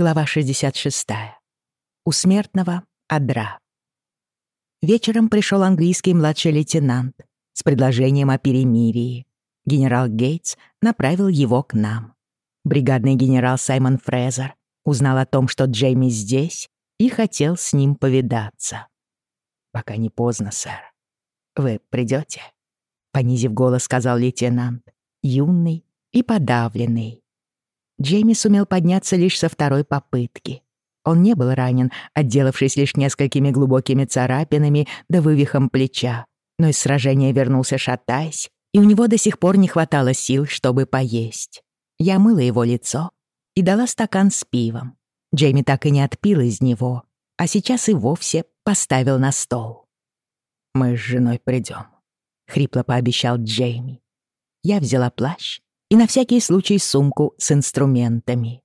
Глава 66. У смертного Адра. Вечером пришел английский младший лейтенант с предложением о перемирии. Генерал Гейтс направил его к нам. Бригадный генерал Саймон Фрезер узнал о том, что Джейми здесь, и хотел с ним повидаться. «Пока не поздно, сэр. Вы придете? понизив голос, сказал лейтенант, юный и подавленный. Джейми сумел подняться лишь со второй попытки. Он не был ранен, отделавшись лишь несколькими глубокими царапинами да вывихом плеча, но из сражения вернулся шатаясь, и у него до сих пор не хватало сил, чтобы поесть. Я мыла его лицо и дала стакан с пивом. Джейми так и не отпил из него, а сейчас и вовсе поставил на стол. «Мы с женой придем», — хрипло пообещал Джейми. Я взяла плащ и на всякий случай сумку с инструментами.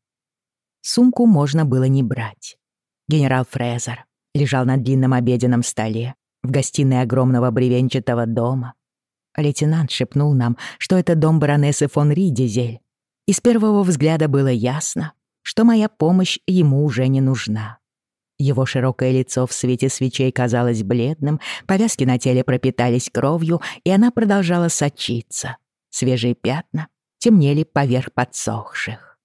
Сумку можно было не брать. Генерал Фрезер лежал на длинном обеденном столе в гостиной огромного бревенчатого дома. Лейтенант шепнул нам, что это дом баронессы фон Ридизель, и с первого взгляда было ясно, что моя помощь ему уже не нужна. Его широкое лицо в свете свечей казалось бледным, повязки на теле пропитались кровью, и она продолжала сочиться. Свежие пятна темнели поверх подсохших.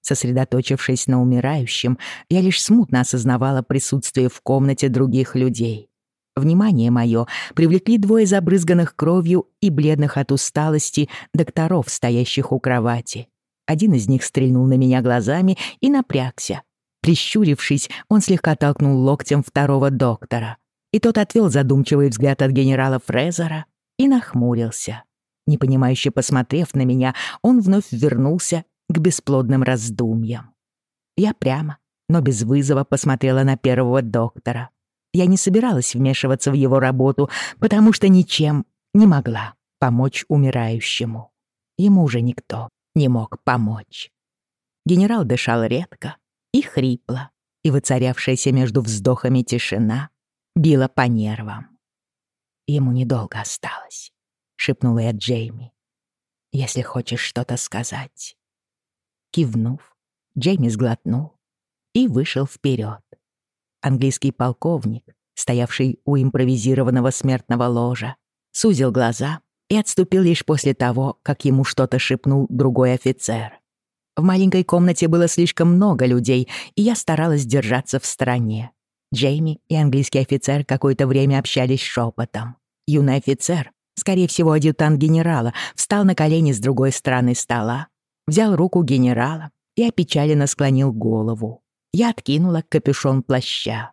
Сосредоточившись на умирающем, я лишь смутно осознавала присутствие в комнате других людей. Внимание мое привлекли двое забрызганных кровью и бледных от усталости докторов, стоящих у кровати. Один из них стрельнул на меня глазами и напрягся. Прищурившись, он слегка толкнул локтем второго доктора. И тот отвел задумчивый взгляд от генерала Фрезера и нахмурился. Непонимающе посмотрев на меня, он вновь вернулся к бесплодным раздумьям. Я прямо, но без вызова посмотрела на первого доктора. Я не собиралась вмешиваться в его работу, потому что ничем не могла помочь умирающему. Ему уже никто не мог помочь. Генерал дышал редко и хрипло, и воцарявшаяся между вздохами тишина била по нервам. Ему недолго осталось шепнула я Джейми. «Если хочешь что-то сказать». Кивнув, Джейми сглотнул и вышел вперед. Английский полковник, стоявший у импровизированного смертного ложа, сузил глаза и отступил лишь после того, как ему что-то шепнул другой офицер. В маленькой комнате было слишком много людей, и я старалась держаться в стороне. Джейми и английский офицер какое-то время общались шепотом. Юный офицер скорее всего, адъютант генерала, встал на колени с другой стороны стола, взял руку генерала и опечаленно склонил голову. Я откинула капюшон плаща.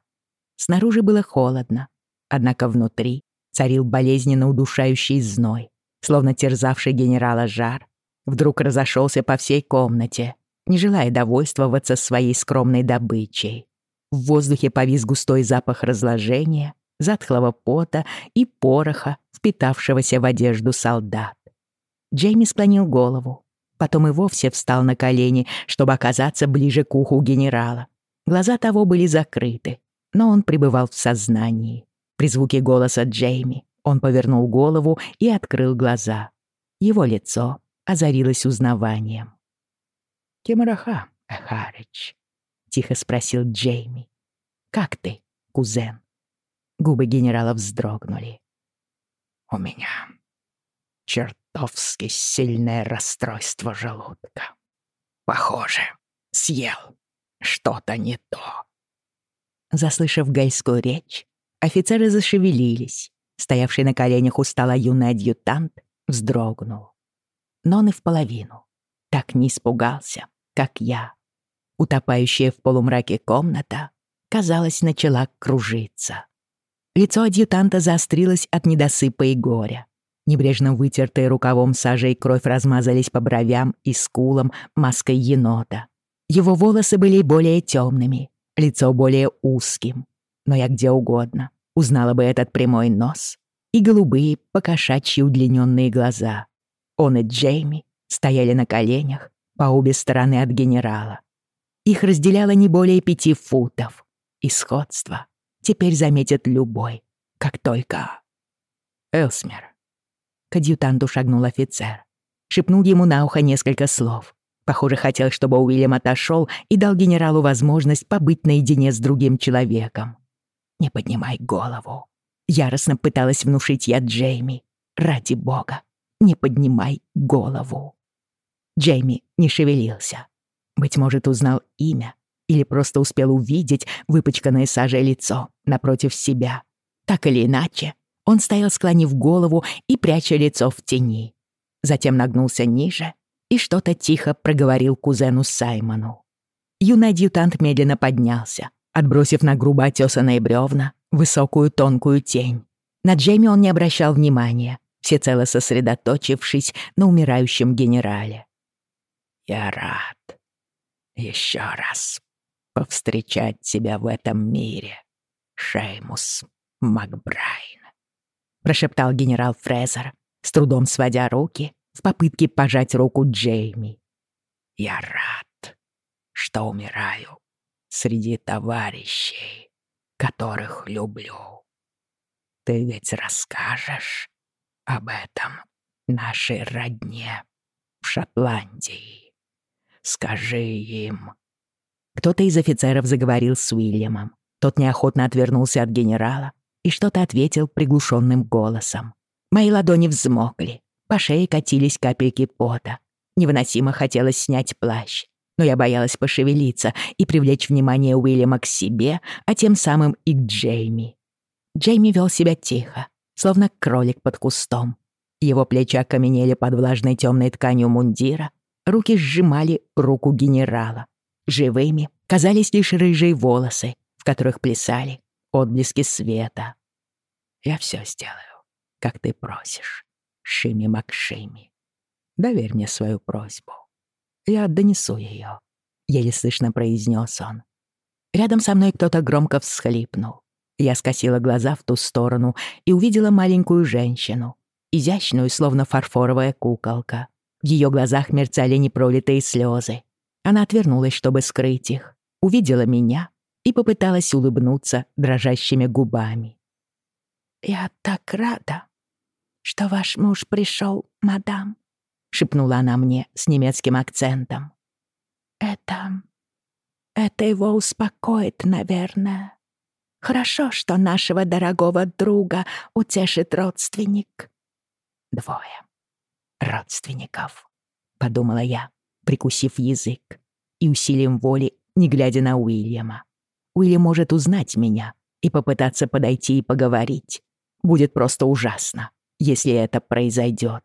Снаружи было холодно, однако внутри царил болезненно удушающий зной, словно терзавший генерала жар, вдруг разошелся по всей комнате, не желая довольствоваться своей скромной добычей. В воздухе повис густой запах разложения, затхлого пота и пороха, впитавшегося в одежду солдат. Джейми склонил голову, потом и вовсе встал на колени, чтобы оказаться ближе к уху генерала. Глаза того были закрыты, но он пребывал в сознании. При звуке голоса Джейми он повернул голову и открыл глаза. Его лицо озарилось узнаванием. «Кемараха, Эхарич?» — тихо спросил Джейми. «Как ты, кузен?» Губы генерала вздрогнули. «У меня чертовски сильное расстройство желудка. Похоже, съел что-то не то». Заслышав гальскую речь, офицеры зашевелились. Стоявший на коленях у стола юный адъютант вздрогнул. Но он и в половину так не испугался, как я. Утопающая в полумраке комната, казалось, начала кружиться. Лицо адъютанта заострилось от недосыпа и горя. Небрежно вытертые рукавом сажа и кровь размазались по бровям и скулам маской енота. Его волосы были более темными, лицо более узким. Но я где угодно узнала бы этот прямой нос и голубые, покошачьи удлиненные глаза. Он и Джейми стояли на коленях по обе стороны от генерала. Их разделяло не более пяти футов. И сходство теперь заметит любой, как только... Элсмер. К адъютанту шагнул офицер. Шепнул ему на ухо несколько слов. Похоже, хотел, чтобы Уильям отошел и дал генералу возможность побыть наедине с другим человеком. «Не поднимай голову», — яростно пыталась внушить я Джейми. «Ради бога, не поднимай голову». Джейми не шевелился. Быть может, узнал имя или просто успел увидеть выпачканное сажей лицо напротив себя. Так или иначе, он стоял, склонив голову и пряча лицо в тени. Затем нагнулся ниже и что-то тихо проговорил кузену Саймону. Юный адъютант медленно поднялся, отбросив на грубо отёсанные бревна высокую тонкую тень. На Джейми он не обращал внимания, всецело сосредоточившись на умирающем генерале. «Я рад еще раз повстречать тебя в этом мире, Шеймус Макбрайн», прошептал генерал Фрезер, с трудом сводя руки в попытке пожать руку Джейми. «Я рад, что умираю среди товарищей, которых люблю. Ты ведь расскажешь об этом нашей родне в Шотландии. Скажи им». Кто-то из офицеров заговорил с Уильямом. Тот неохотно отвернулся от генерала и что-то ответил приглушенным голосом. Мои ладони взмокли, по шее катились капельки пота. Невыносимо хотелось снять плащ, но я боялась пошевелиться и привлечь внимание Уильяма к себе, а тем самым и к Джейми. Джейми вел себя тихо, словно кролик под кустом. Его плечи окаменели под влажной темной тканью мундира, руки сжимали руку генерала. Живыми казались лишь рыжие волосы, в которых плясали отблески света. «Я все сделаю, как ты просишь», Шими Макшими. Доверь мне свою просьбу. Я донесу ее, еле слышно произнес он. Рядом со мной кто-то громко всхлипнул. Я скосила глаза в ту сторону и увидела маленькую женщину, изящную, словно фарфоровая куколка. В ее глазах мерцали непролитые слезы. Она отвернулась, чтобы скрыть их, увидела меня и попыталась улыбнуться дрожащими губами. «Я так рада», что ваш муж пришел, мадам», — шепнула она мне с немецким акцентом. «Это... это его успокоит, наверное. Хорошо, что нашего дорогого друга утешит родственник». «Двое родственников», — подумала я, прикусив язык и усилием воли, не глядя на Уильяма. Уильям может узнать меня и попытаться подойти и поговорить. Будет просто ужасно если это произойдет.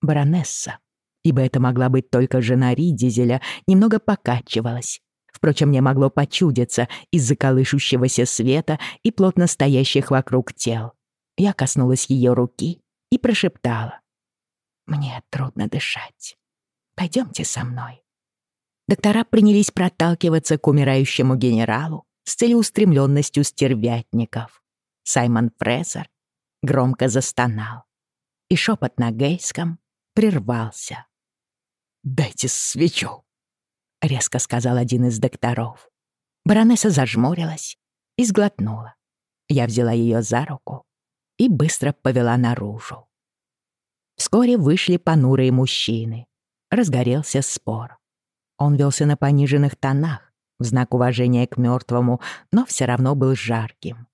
Баронесса, ибо это могла быть только жена Ридизеля, немного покачивалась. Впрочем, мне могло почудиться из-за колышущегося света и плотно стоящих вокруг тел. Я коснулась ее руки и прошептала. «Мне трудно дышать. Пойдемте со мной». Доктора принялись проталкиваться к умирающему генералу с целеустремленностью стервятников. Саймон Фрезер громко застонал. И шепот на гейском прервался. «Дайте свечу», — резко сказал один из докторов. Баронесса зажмурилась и сглотнула. Я взяла ее за руку и быстро повела наружу. Вскоре вышли понурые мужчины. Разгорелся спор. Он велся на пониженных тонах, в знак уважения к мертвому, но все равно был жарким.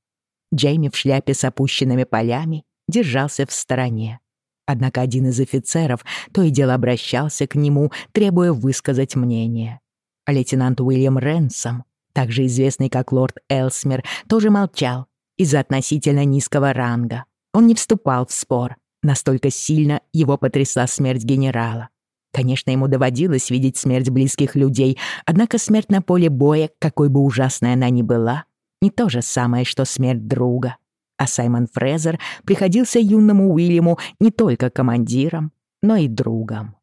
Джейми в шляпе с опущенными полями держался в стороне. Однако один из офицеров то и дело обращался к нему, требуя высказать мнение. Лейтенант Уильям Ренсом, также известный как лорд Элсмер, тоже молчал из-за относительно низкого ранга. Он не вступал в спор, настолько сильно его потрясла смерть генерала. Конечно, ему доводилось видеть смерть близких людей, однако смерть на поле боя, какой бы ужасной она ни была, не то же самое, что смерть друга. А Саймон Фрезер приходился юному Уильяму не только командиром, но и другом.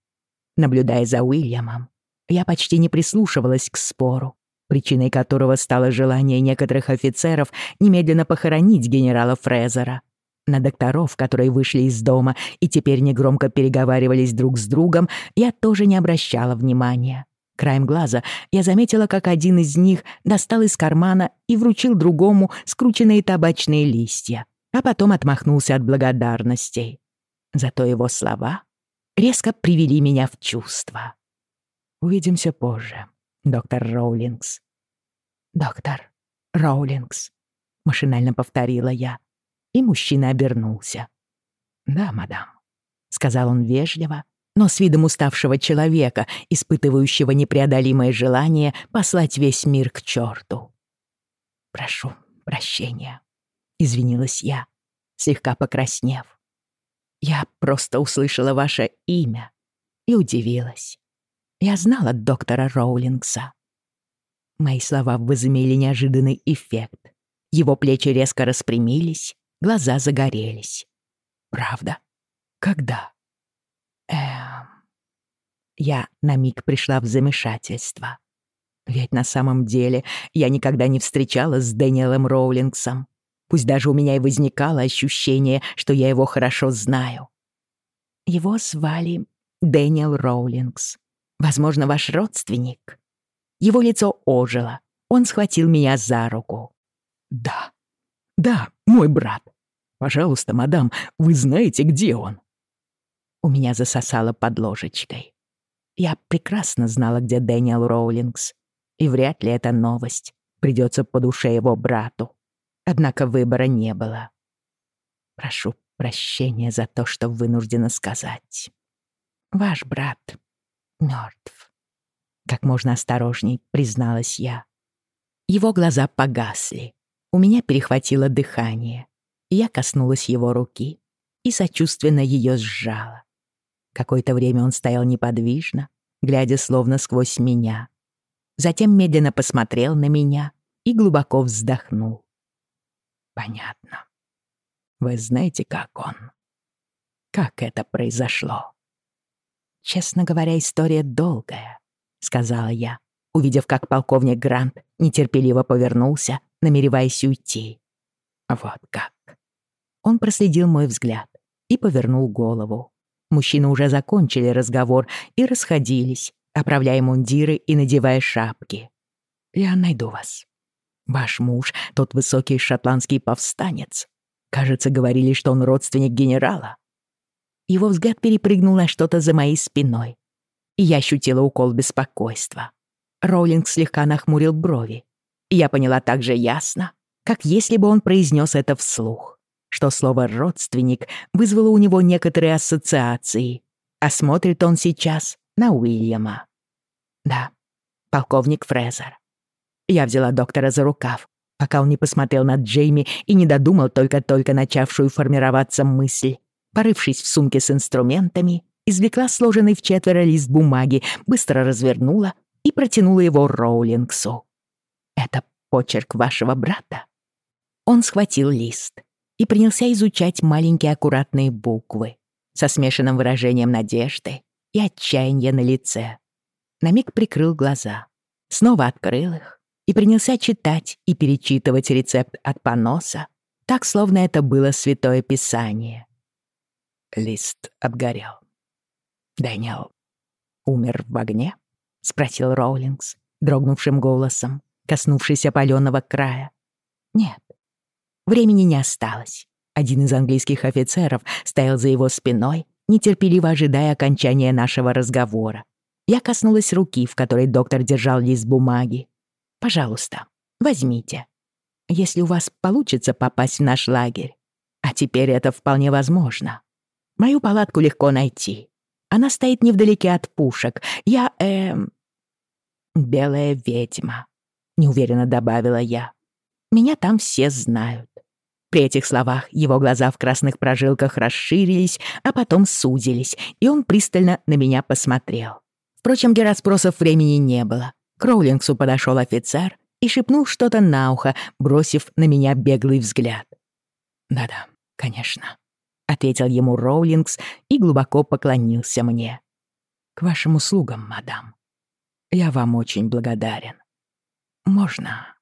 Наблюдая за Уильямом, я почти не прислушивалась к спору, причиной которого стало желание некоторых офицеров немедленно похоронить генерала Фрезера. На докторов, которые вышли из дома и теперь негромко переговаривались друг с другом, я тоже не обращала внимания. Краем глаза я заметила, как один из них достал из кармана и вручил другому скрученные табачные листья, а потом отмахнулся от благодарностей. Зато его слова резко привели меня в чувство. Увидимся позже, доктор Роулингс. Доктор Роулингс, машинально повторила я, и мужчина обернулся. Да, мадам, сказал он вежливо, но с видом уставшего человека, испытывающего непреодолимое желание послать весь мир к черту. «Прошу прощения», — извинилась я, слегка покраснев. «Я просто услышала ваше имя и удивилась. Я знала доктора Роулингса». Мои слова возымели неожиданный эффект. Его плечи резко распрямились, глаза загорелись. «Правда? Когда?» Эм... Я на миг пришла в замешательство. Ведь на самом деле я никогда не встречалась с Дэниелом Роулингсом. Пусть даже у меня и возникало ощущение, что я его хорошо знаю. Его звали Дэниел Роулингс. Возможно, ваш родственник. Его лицо ожило. Он схватил меня за руку. «Да, да, мой брат. Пожалуйста, мадам, вы знаете, где он?» У меня засосало под ложечкой. Я прекрасно знала, где Дэниел Роулингс, и вряд ли эта новость придется по душе его брату. Однако выбора не было. Прошу прощения за то, что вынуждена сказать. Ваш брат мертв. Как можно осторожней, призналась я. Его глаза погасли. У меня перехватило дыхание. Я коснулась его руки и сочувственно ее сжала. Какое-то время он стоял неподвижно, глядя словно сквозь меня. Затем медленно посмотрел на меня и глубоко вздохнул. «Понятно. Вы знаете, как он? Как это произошло?» «Честно говоря, история долгая», — сказала я, увидев, как полковник Грант нетерпеливо повернулся, намереваясь уйти. «Вот как». Он проследил мой взгляд и повернул голову. Мужчины уже закончили разговор и расходились, оправляя мундиры и надевая шапки. «Я найду вас. Ваш муж — тот высокий шотландский повстанец. Кажется, говорили, что он родственник генерала». Его взгляд перепрыгнул на что-то за моей спиной, и я ощутила укол беспокойства. Роулинг слегка нахмурил брови, я поняла так же ясно, как если бы он произнес это вслух что слово «родственник» вызвало у него некоторые ассоциации, а смотрит он сейчас на Уильяма. Да, полковник Фрезер. Я взяла доктора за рукав, пока он не посмотрел на Джейми и не додумал только-только начавшую формироваться мысль. Порывшись в сумке с инструментами, извлекла сложенный в четверо лист бумаги, быстро развернула и протянула его Роулингсу. «Это почерк вашего брата?» Он схватил лист и принялся изучать маленькие аккуратные буквы со смешанным выражением надежды и отчаяния на лице. На миг прикрыл глаза, снова открыл их и принялся читать и перечитывать рецепт от поноса, так, словно это было святое писание. Лист обгорел. «Дэниел умер в огне?» — спросил Роулингс, дрогнувшим голосом, коснувшись опалённого края. «Нет, Времени не осталось. Один из английских офицеров стоял за его спиной, нетерпеливо ожидая окончания нашего разговора. Я коснулась руки, в которой доктор держал лист бумаги. «Пожалуйста, возьмите. Если у вас получится попасть в наш лагерь, а теперь это вполне возможно. Мою палатку легко найти. Она стоит невдалеке от пушек. Я, эм... Белая ведьма, неуверенно добавила я. Меня там все знают. При этих словах его глаза в красных прожилках расширились, а потом сузились, и он пристально на меня посмотрел. Впрочем, для расспросов времени не было. К Роулингсу подошел офицер и шепнул что-то на ухо, бросив на меня беглый взгляд. «Да-да, конечно», — ответил ему Роулингс и глубоко поклонился мне. «К вашим услугам, мадам. Я вам очень благодарен. Можно...»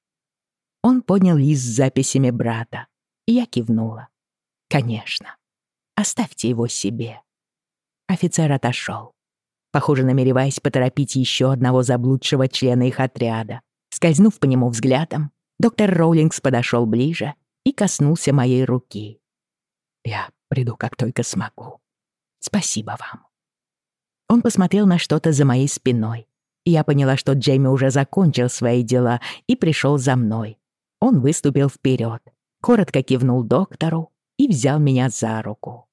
Он поднял лист с записями брата. Я кивнула. «Конечно. Оставьте его себе». Офицер отошел, похоже, намереваясь поторопить еще одного заблудшего члена их отряда. Скользнув по нему взглядом, доктор Роулингс подошел ближе и коснулся моей руки. «Я приду, как только смогу. Спасибо вам». Он посмотрел на что-то за моей спиной я поняла, что Джейми уже закончил свои дела и пришел за мной. Он выступил вперед, коротко кивнул доктору и взял меня за руку.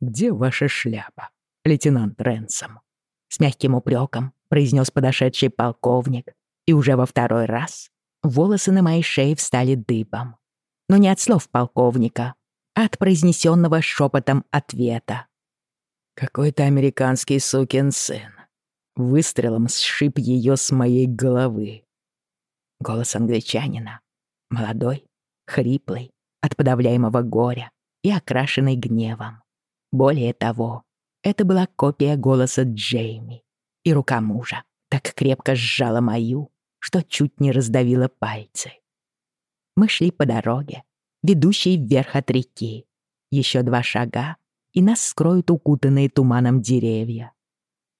«Где ваша шляпа, лейтенант Ренсом?» С мягким упреком произнес подошедший полковник, и уже во второй раз волосы на моей шее встали дыбом. Но не от слов полковника, а от произнесенного шепотом ответа. «Какой-то американский сукин сын. Выстрелом сшиб ее с моей головы». Голос англичанина, молодой, хриплый, от подавляемого горя и окрашенный гневом. Более того, это была копия голоса Джейми, и рука мужа так крепко сжала мою, что чуть не раздавила пальцы. Мы шли по дороге, ведущей вверх от реки. Еще два шага, и нас скроют укутанные туманом деревья.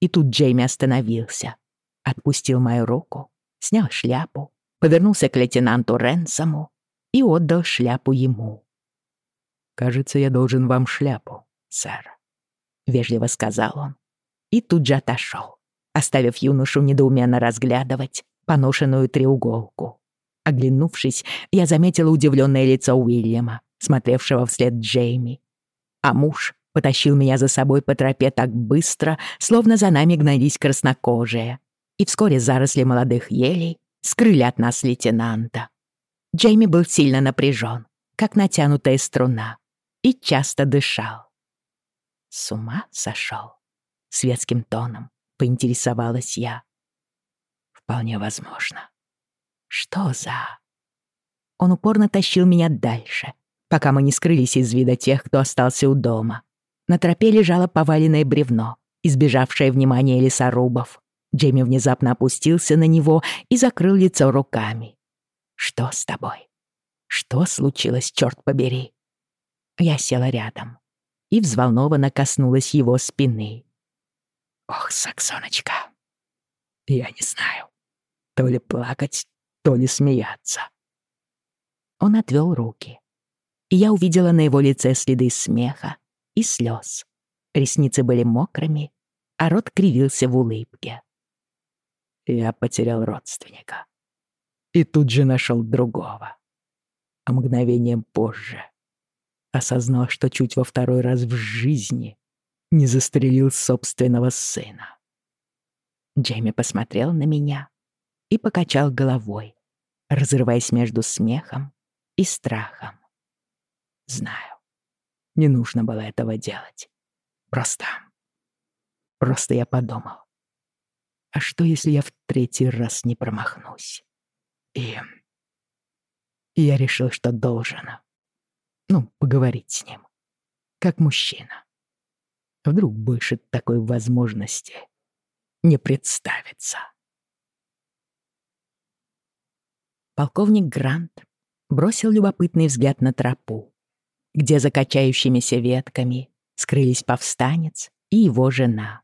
И тут Джейми остановился, отпустил мою руку, снял шляпу, повернулся к лейтенанту Ренсому и отдал шляпу ему. «Кажется, я должен вам шляпу, сэр», — вежливо сказал он. И тут же отошел, оставив юношу недоуменно разглядывать поношенную треуголку. Оглянувшись, я заметила удивленное лицо Уильяма, смотревшего вслед Джейми. А муж потащил меня за собой по тропе так быстро, словно за нами гнались краснокожие. И вскоре заросли молодых елей скрыли от нас лейтенанта. Джейми был сильно напряжен, как натянутая струна, и часто дышал. С ума сошел. Светским тоном поинтересовалась я. Вполне возможно. Что за... Он упорно тащил меня дальше, пока мы не скрылись из вида тех, кто остался у дома. На тропе лежало поваленное бревно, избежавшее внимания лесорубов. Джейми внезапно опустился на него и закрыл лицо руками. «Что с тобой? Что случилось, черт побери?» Я села рядом и взволнованно коснулась его спины. «Ох, Саксоночка, я не знаю, то ли плакать, то ли смеяться». Он отвел руки, и я увидела на его лице следы смеха и слез. Ресницы были мокрыми, а рот кривился в улыбке. Я потерял родственника и тут же нашел другого. А мгновением позже осознал, что чуть во второй раз в жизни не застрелил собственного сына. Джейми посмотрел на меня и покачал головой, разрываясь между смехом и страхом. Знаю, не нужно было этого делать. Просто... Просто я подумал. А что, если я в третий раз не промахнусь? И... и я решил, что должен. Ну, поговорить с ним. Как мужчина. Вдруг больше такой возможности не представится. Полковник Грант бросил любопытный взгляд на тропу, где за качающимися ветками скрылись повстанец и его жена.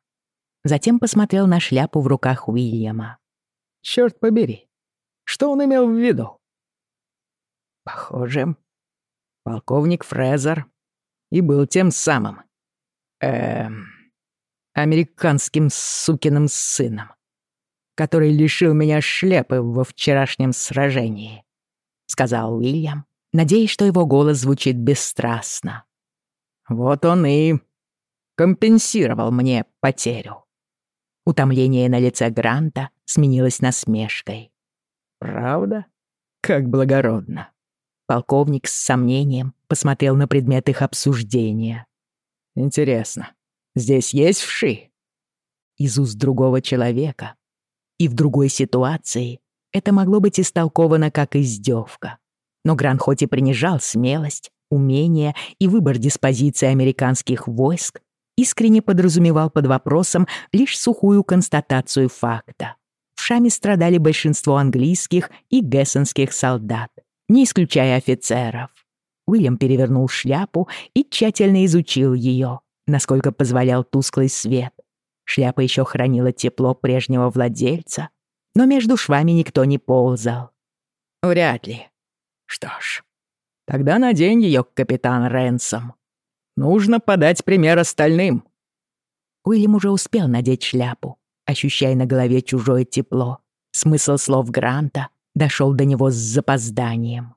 Затем посмотрел на шляпу в руках Уильяма. «Чёрт побери, что он имел в виду?» «Похоже, полковник Фрезер и был тем самым, эм, американским сукиным сыном, который лишил меня шляпы во вчерашнем сражении», — сказал Уильям, надеясь, что его голос звучит бесстрастно. «Вот он и компенсировал мне потерю». Утомление на лице Гранта сменилось насмешкой. «Правда? Как благородно!» Полковник с сомнением посмотрел на предмет их обсуждения. «Интересно, здесь есть вши?» Из уст другого человека. И в другой ситуации это могло быть истолковано как издевка. Но Гран хоть и принижал смелость, умение и выбор диспозиции американских войск, искренне подразумевал под вопросом лишь сухую констатацию факта. В Шаме страдали большинство английских и гессенских солдат, не исключая офицеров. Уильям перевернул шляпу и тщательно изучил ее, насколько позволял тусклый свет. Шляпа еще хранила тепло прежнего владельца, но между швами никто не ползал. Вряд ли. Что ж, тогда надень ее, капитан Ренсом. Нужно подать пример остальным. Уильям уже успел надеть шляпу, ощущая на голове чужое тепло. Смысл слов Гранта дошел до него с запозданием.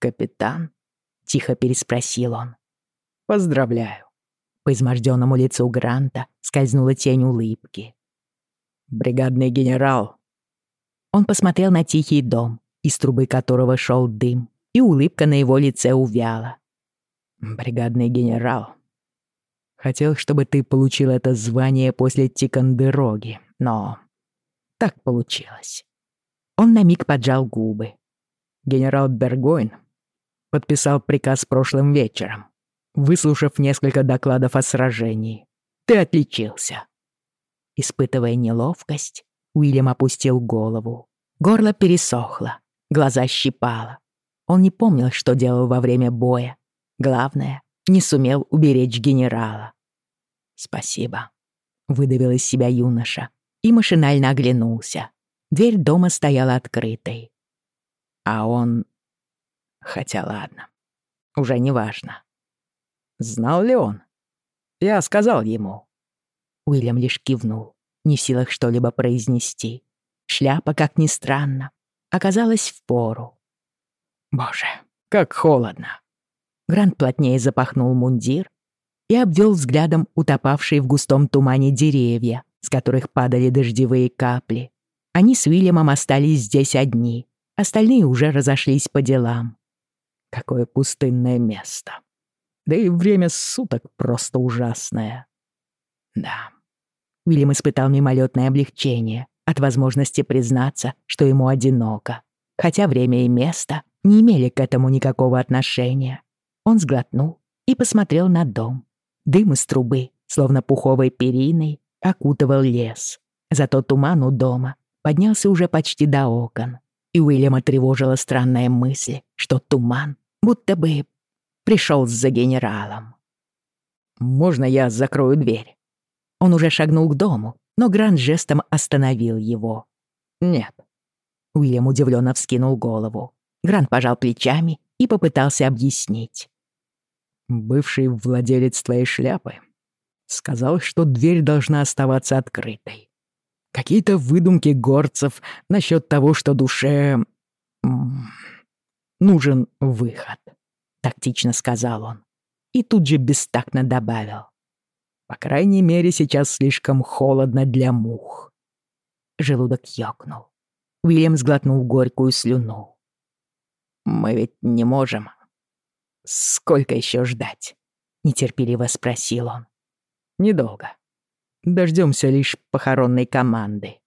«Капитан?» — тихо переспросил он. «Поздравляю». По изможденному лицу Гранта скользнула тень улыбки. «Бригадный генерал». Он посмотрел на тихий дом, из трубы которого шел дым, и улыбка на его лице увяла. «Бригадный генерал, хотел, чтобы ты получил это звание после Тикандероги, но так получилось». Он на миг поджал губы. Генерал Бергойн подписал приказ прошлым вечером, выслушав несколько докладов о сражении. Ты отличился. Испытывая неловкость, Уильям опустил голову. Горло пересохло, глаза щипало. Он не помнил, что делал во время боя. Главное, не сумел уберечь генерала. «Спасибо», — выдавил из себя юноша и машинально оглянулся. Дверь дома стояла открытой. А он Хотя ладно, уже не важно. Знал ли он? Я сказал ему. Уильям лишь кивнул, не в силах что-либо произнести. Шляпа, как ни странно, оказалась в пору. Боже, как холодно. Грант плотнее запахнул мундир и обвел взглядом утопавшие в густом тумане деревья, с которых падали дождевые капли. Они с Уильямом остались здесь одни, остальные уже разошлись по делам. Какое пустынное место. Да и время суток просто ужасное. Да. Уильям испытал мимолетное облегчение от возможности признаться, что ему одиноко, хотя время и место не имели к этому никакого отношения. Он сглотнул и посмотрел на дом. Дым из трубы, словно пуховой периной, окутывал лес. Зато туман у дома поднялся уже почти до окон и Уильяма тревожила странная мысль, что туман будто бы пришел за генералом. «Можно я закрою дверь?» Он уже шагнул к дому, но Грант жестом остановил его. «Нет». Уильям удивленно вскинул голову. Грант пожал плечами и попытался объяснить. «Бывший владелец твоей шляпы сказал, что дверь должна оставаться открытой. Какие-то выдумки горцев насчет того, что душе... нужен выход», — тактично сказал он. И тут же бестактно добавил. «По крайней мере, сейчас слишком холодно для мух». Желудок ёкнул. Уильям сглотнул горькую слюну. «Мы ведь не можем. Сколько еще ждать?» — нетерпеливо спросил он. «Недолго. Дождемся лишь похоронной команды.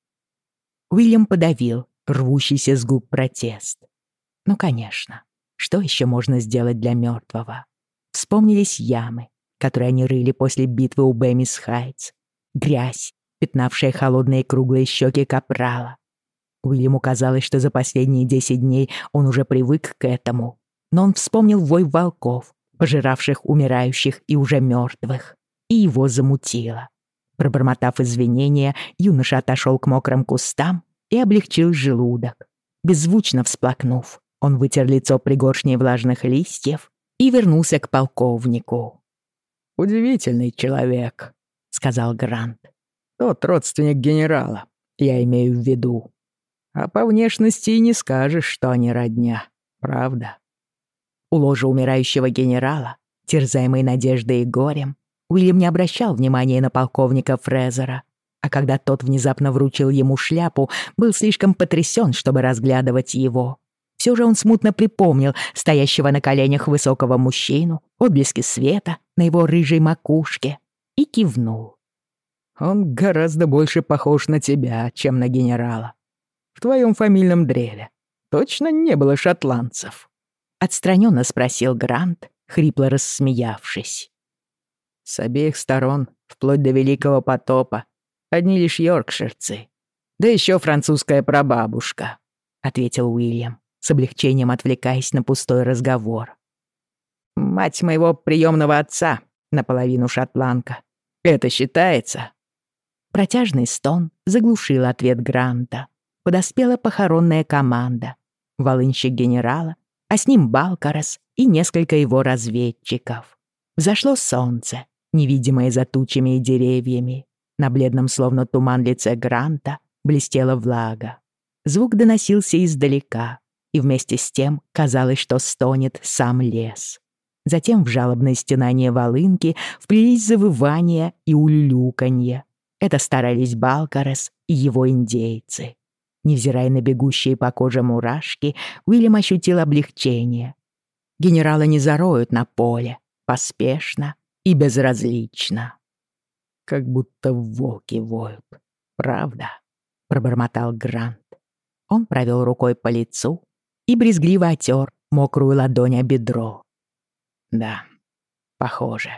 Уильям подавил рвущийся с губ протест. Ну, конечно, что еще можно сделать для мертвого? Вспомнились ямы, которые они рыли после битвы у Бэмис Хайтс, грязь, пятнавшая холодные круглые щеки капрала. Уильяму казалось, что за последние десять дней он уже привык к этому, но он вспомнил вой волков, пожиравших умирающих и уже мертвых, и его замутило. Пробормотав извинения, юноша отошел к мокрым кустам и облегчил желудок. Беззвучно всплакнув, он вытер лицо пригоршней влажных листьев и вернулся к полковнику. «Удивительный человек», — сказал Грант. «Тот родственник генерала, я имею в виду. А по внешности и не скажешь, что они родня, правда?» У ложа умирающего генерала, терзаемый надеждой и горем, Уильям не обращал внимания на полковника Фрезера, а когда тот внезапно вручил ему шляпу, был слишком потрясен, чтобы разглядывать его. Все же он смутно припомнил стоящего на коленях высокого мужчину, отблески света на его рыжей макушке, и кивнул. «Он гораздо больше похож на тебя, чем на генерала. В твоем фамильном древе точно не было шотландцев?» Отстраненно спросил Грант, хрипло рассмеявшись. С обеих сторон, вплоть до Великого потопа, одни лишь йоркширцы. Да еще французская прабабушка, — ответил Уильям, с облегчением отвлекаясь на пустой разговор. Мать моего приемного отца, наполовину шотландка. Это считается? Протяжный стон заглушил ответ Гранта. Подоспела похоронная команда. Волынщик генерала, а с ним Балкарас и несколько его разведчиков. Взошло солнце, невидимые за тучами и деревьями. На бледном, словно туман лице Гранта, блестела влага. Звук доносился издалека, и вместе с тем казалось, что стонет сам лес. Затем в жалобное стенание волынки вплелись завывания и улюлюканье. Это старались Балкарес и его индейцы. Невзирая на бегущие по коже мурашки, Уильям ощутил облегчение. Генерала не зароют на поле, поспешно и безразлично. Как будто волки воют, правда? Пробормотал Грант. Он провел рукой по лицу и брезгливо отер мокрую ладонь о бедро. Да, похоже.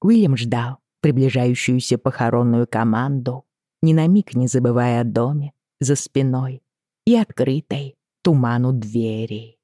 Уильям ждал приближающуюся похоронную команду, ни на миг не забывая о доме за спиной и открытой туману двери.